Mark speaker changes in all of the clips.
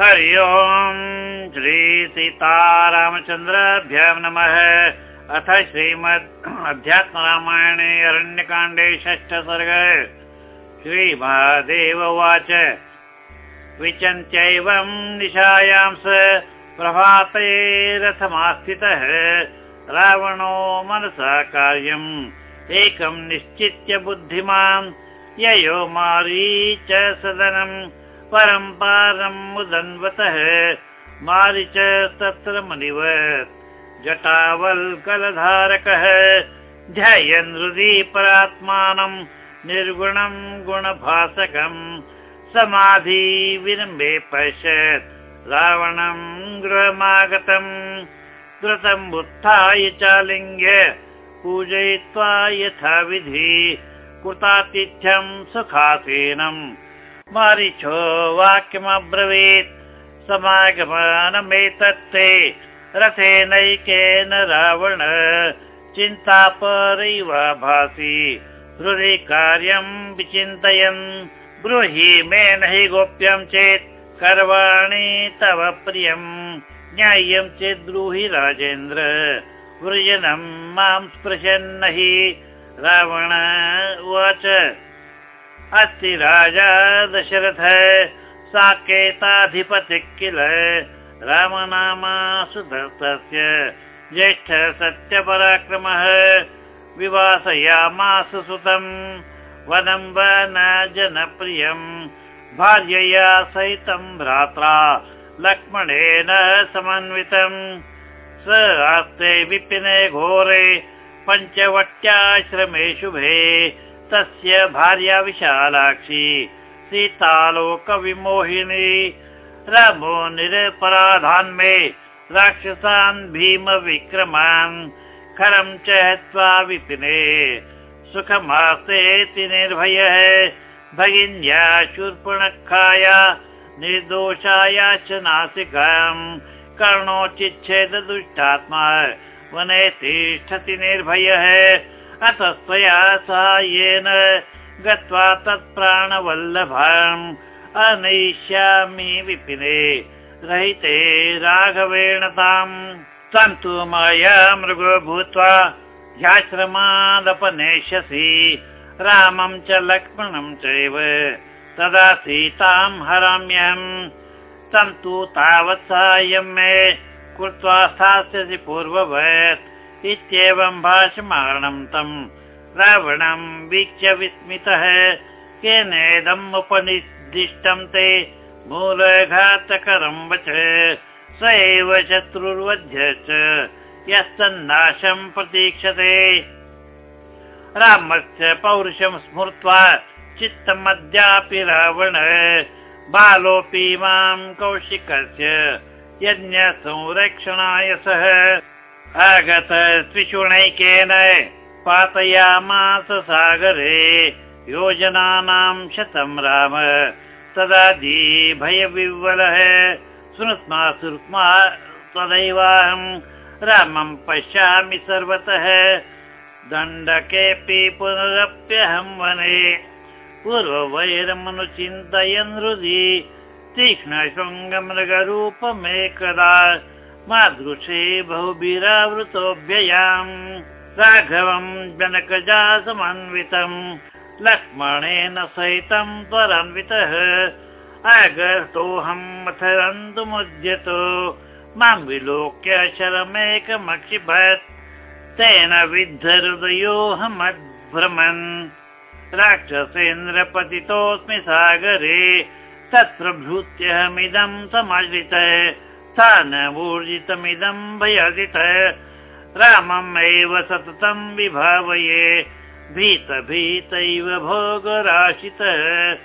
Speaker 1: हरि ओम् श्रीसीतारामचन्द्राभ्यां नमः। अथ श्रीमद् अध्यात्मरामायणे अरण्यकाण्डे षष्ठ सर्ग श्रीमहादेव उवाच। विचन्त्यैवं निशायां स प्रभाते रथमास्थितः। रावणो मनसा कार्यम्। एकं निश्चित्य बुद्धिमान्। ययो मारी च सदनम् परम्पारम् मुदन्वतः मारि च तत्र मुनिवत् जटावल्कलधारकः। ध्यायन् हृदि परात्मानम् निर्गुणम् गुणभासकम् समाधि विरम्बे पश्यत्। रावणम् गृहमागतम् द्रुतम् उत्थाय चालिङ्ग्य। पूजयित्वा यथाविधि। कृतातिथ्यम् सुखासीनम् मारिचो वाक्यमब्रवीत्। समागमनमेतत्ते रथेनैकेन रावण। चिन्तापरैव भासि। हृदि कार्यम् विचिन्तयन्। ब्रूहि मे न हि गोप्यम् चेत् कर्वाणि तव प्रियम् ज्ञायम् चेत् ब्रूहि राजेन्द्र। वृजनम् मां स्पृशन्न हि रावण उवाच अस्ति राजा दशरथ। साकेताधिपति किल? रामनामा सुधस्य ज्येष्ठ सत्यपराक्रमः विवासयामास सुतम्। वनं जनप्रियम् भार्यया सहितं भ्रात्रा लक्ष्मणेन समन्वितम्। स आस्ते विपिने घोरे पञ्चवट्याश्रमे शुभे तस्य भार्या विशालाक्षी सीतालोकविमोहिनी रामो निरपराधान्मे राक्षसान् भीम विक्रमान् खरं च हत्वा विपिने। सुखमासेति निर्भयः भगिन्या शूर्पणखाया निर्दोषाया च नासिकाम् कर्णोचिच्छेद दुष्टात्मा वने तिष्ठति निर्भयः अथ त्वया साहाय्येन गत्वा तत्प्राणवल्लभाम् अनयिष्यामि विपिने। रहिते राघवेण ताम्। सन्तु मया मृगो भूत्वा ह्याश्रमादपनेष्यसि रामं च लक्ष्मणं चैव। तदा सीतां हराम्यहम्। सन्तु तावत् साहाय्यं मे। कृत्वा स्थास्यसि पूर्ववत् इत्येवं भाषमाणं तम् रावणं वीक्ष्य विस्मितः केनेदम् उपनिर्दिष्टं ते मूलघातकरं वच स एव शत्रुर्वध्य च यस्तन्नाशं प्रतीक्षते। रामस्य पौरुषं स्मृत्वा चित्तमद्यापि रावण बालोऽपि मां कौशिकस्य यज्ञसंरक्षणाय सः आगत त्रिशुणैकेन पातयामास सागरे योजनानां शतं राम। तदा भयविह्वलः श्रुत्मा श्रुत्मा तदैवाहं रामं पश्यामि सर्वतः। दण्डकेऽपि पुनरप्यहं वने। पूर्ववैरमनुचिन्तयन् हृदि तीक्ष्णशृङ्गमृगरूपमेकदा मादृशे बहुभिरावृतोऽभ्ययाम् राघवम् जनकजा समन्वितम् लक्ष्मणेन सहितं त्वरन्वितः। आगतोऽहम् मथरन्तुमुद्यतो। मां विलोक्य शरमेकमक्षिपत् तेन विद्धहृदयोऽहमद्भ्रमन्। राक्षसेन्द्रपतितोऽस्मि सागरे। तत्प्रभृत्यहमिदं समाश्रितः स्थानमूर्जितमिदं भयदित रामम् एव सततं विभावये भीत भीतैव भोगराशितः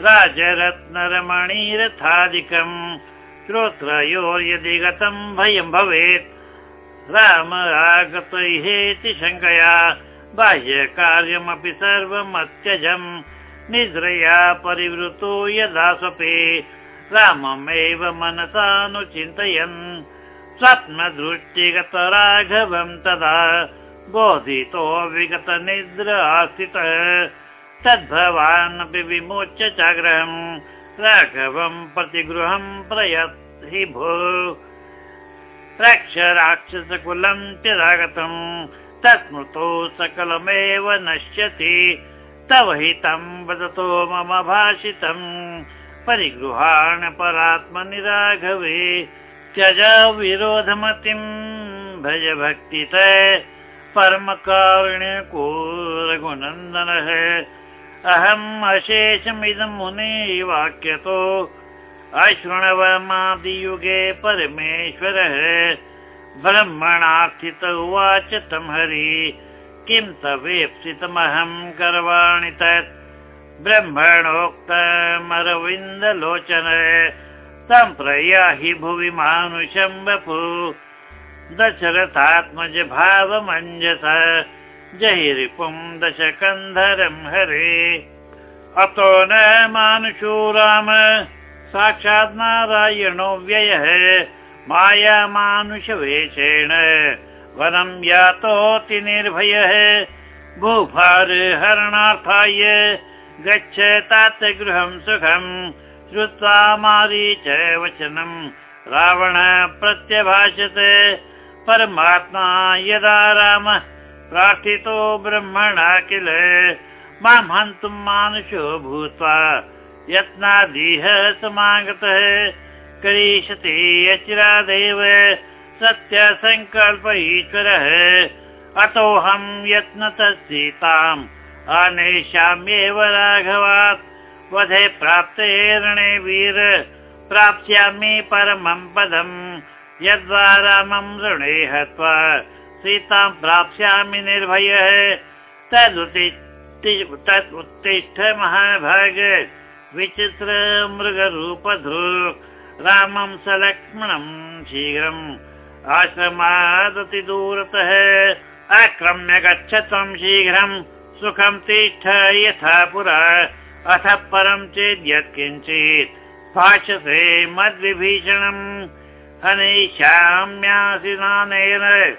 Speaker 1: राजरत्नरमणिरथादिकम् श्रोत्रयोर्यदि गतं भयं भवेत्। राम आगतैहेति शङ्कया बाह्यकार्यमपि सर्वमत्यजम्। निद्रया परिवृतो यदा स्वपे राममेव मनसानुचिन्तयन् स्वप्नदृष्टिगत राघवं तदा बोधितो विगत निद्र आस्थितः तद्भवानपि विमोच्य चाग्रहम् राघवम् प्रतिगृहम् प्रयत् भो रक्ष राक्षसकुलम् चिरागतम् तत्स्मृतो सकलमेव नश्यति। तव हितम् वदतो मम भाषितम् परिगृहाण परात्मनि राघवे त्यज विरोधमतिम् भज भक्तित परम को रघुनन्दनः अहम् अशेषमिदम् मुने वाक्यतो अशृणवमादियुगे परमेश्वरः। ब्रह्मणार्थित उवाच तं हरि किं तवेप्सितमहं करवाणि तत् ब्रह्मणोक्तमरविन्दलोचन तं प्रयाहि भुवि मानुषं वपु दशरथात्मज भावमञ्जस जहि रिपुं दशकन्धरं हरे। अतो न मानुषो राम साक्षात् नारायणो व्ययः माया मानुषवेषेण वनं यातोऽति निर्भयः भूभार हरणार्थाय गच्छ तात गृहं सुखम् श्रुत्वा मारी च वचनम् रावण प्रत्यभाषते परमात्मा यदा राम प्रार्थितो ब्रह्मणा किल मां हन्तुं मानुषो भूत्वा यत्नादिह समागतः। करिष्यति यचिरादेव सत्यसङ्कल्प ईश्वरः। अतोऽहं यत्नतः सीताम् आनेष्याम्येव राघवात्। वधे प्राप्ते रणे वीर प्राप्स्यामि परमं पदम्। यद्वा रामं ऋणे हत्वा सीतां प्राप्स्यामि निर्भयः। तदुत्तिष्ठ महाभाग विचित्र मृगरूपधृ रामं सलक्ष्मणं शीघ्रम् आश्रमादति दूरतः आक्रम्य गच्छ त्वं शीघ्रं सुखं तिष्ठ यथा पुरा। अथ परं चेद् यत्किञ्चित् भाषसे मद्विभीषणम् हनैष्याम्यासिनानेन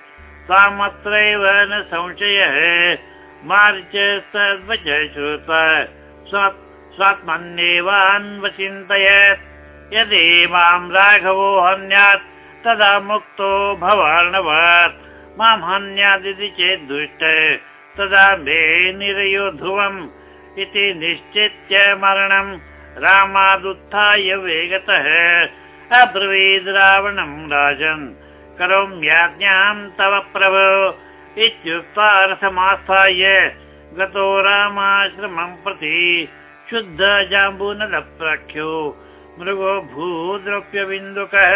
Speaker 1: सामत्रैव न संशयः। मार्च सर्वच श्रुत्वा स्वात्मन्येवान्वचिन्तयत् यदि मां राघवो हन्यात् तदा मुक्तो भवार्णवात्। मां हन्यादिति चेत् दुष्ट तदा निरयो ध्रुवम् इति निश्चित्य मरणम् रामादुत्थाय वेगतः। अब्रवीद् रावणं राजन् करोम्याज्ञां तव प्रभो इत्युक्त्वा रथमास्थाय गतो रामाश्रमं प्रति शुद्ध जाम्बूनलप्रख्यो मृगो भूद्रव्यबिन्दुकः।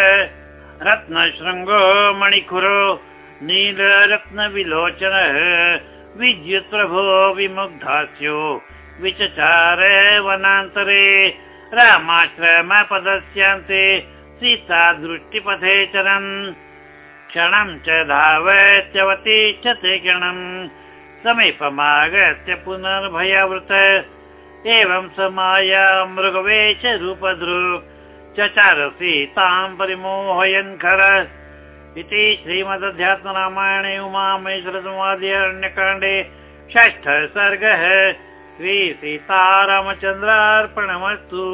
Speaker 1: रत्नशृङ्गो मणिखुरो नीलरत्नविलोचनः विद्युत्प्रभो विमुग्धास्यो विचचार वनान्तरे रामाश्रमपदस्यान्ते सीता दृष्टिपथे चरन्। क्षणं च धावत्यवतिष्ठते क्षणम् समीपमागत्य पुनर्भयावृत। एवं समाया मृगवेश रूपधृ चचार सीतां परिमोहयन् खर इति श्रीमदध्यात्मरामायणे उमामेश्वरसंवादे षष्ठ सर्गः श्री सीतारामचन्द्रार्पणमस्तु